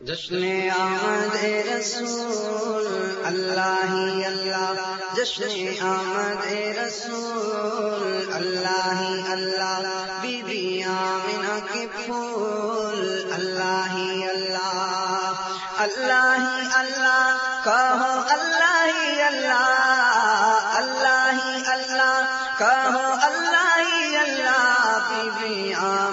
جشن آمد رسول، اللہ ہی اللہ۔ جشن آمد رسول، اللہ ہی اللہ۔ بی بی آمنہ کے پھول، اللہ ہی اللہ۔ اللہ ہی اللہ، کہو اللہ ہی اللہ۔ اللہ ہی اللہ، کہو اللہ ہی اللہ۔ بی بی آمنہ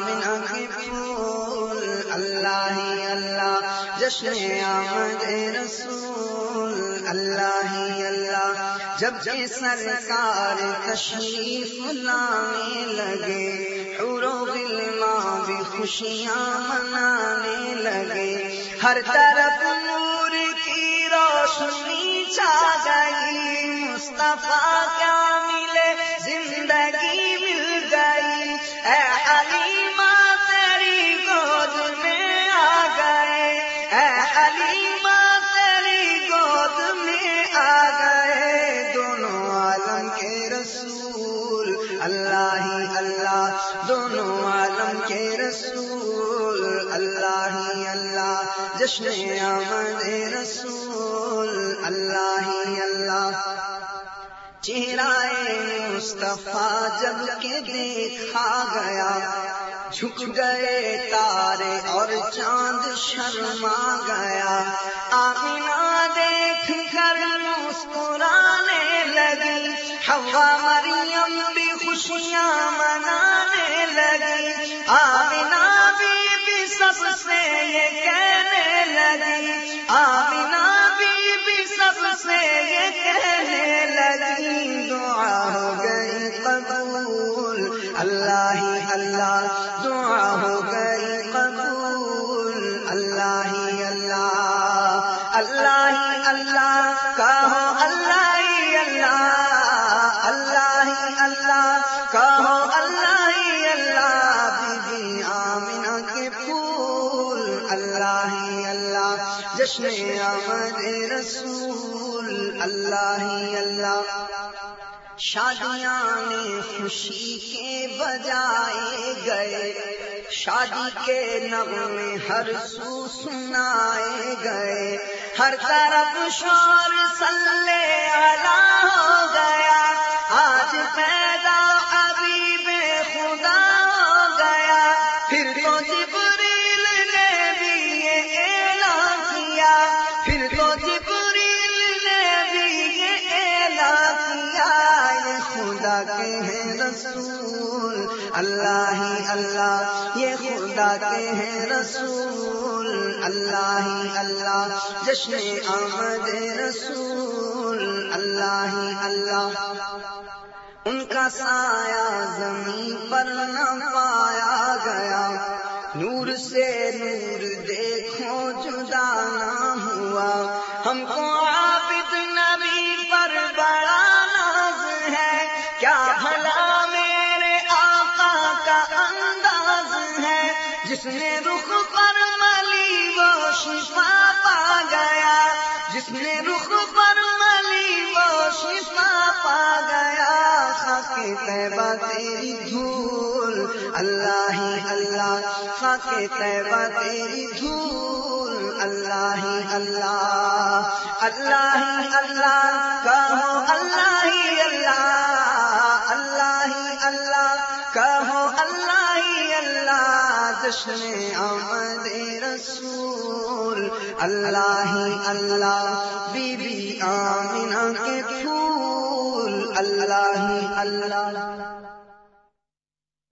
جشن آمد رسول اللہ ہی اللہ جبکہ سرکار تشریف لانے لگے حور و بھی خوشیاں منانے لگے ہر طرف نور کی روشنی چھا گئی مصطفیٰ کیا اللہ، دونوں عالم کے رسول، اللہ ہی اللہ، جشن آمد رسول، اللہ ہی اللہ۔ چہرائے مصطفیٰ جب کے دیکھا گیا، جھک گئے تارے اور چاند شرما گیا۔ آمینہ دیکھ کر مسکرانے لگی ہوا خوشیاں منانے لگی۔ آمینہ بھی بھی سب سے یہ کہنے لگی۔ آمینہ بھی بھی سب سے یہ کہنے لگی۔ دعا ہو گئی قبول۔ اللہ ہی اللہ۔ دعا ہو گئی قبول۔ اللہ ہی اللہ۔ اللہ ہی اللہ۔ جشن آمد رسول، اللہ ہی اللہ۔ شادیاں خوشی کے بجائے گئے۔ شادی کے نغمے ہر سو سنائے گئے۔ ہر طرف شور سلے والا ہو گیا۔ آج پیدا ابھی بے خدا ہو گیا۔ پھر تو جبریل کے ہیں رسول۔ اللہ ہی اللہ، یہ خدا کے ہیں رسول۔ اللہ ہی اللہ، جشن آمد رسول۔ اللہ ہی اللہ، ان کا سایہ زمین پر نہ پایا گیا۔ نور سے نور دیکھو جدا جس نے رخ پر ملی وہ شفا پا گیا۔ جس نے رخ پر ملی وہ شفا پا گیا۔ خاک طیبہ تیری دھول۔ اللہ ہی اللہ۔ خاک طیبہ تیری دھول۔ اللہ ہی اللہ۔ اللہ ہی اللہ۔ کہو اللہ ہی اللہ۔ جشن آمد رسول اللہ ہی اللہ بی بی آمنہ کے پھول اللہ ہی اللہ۔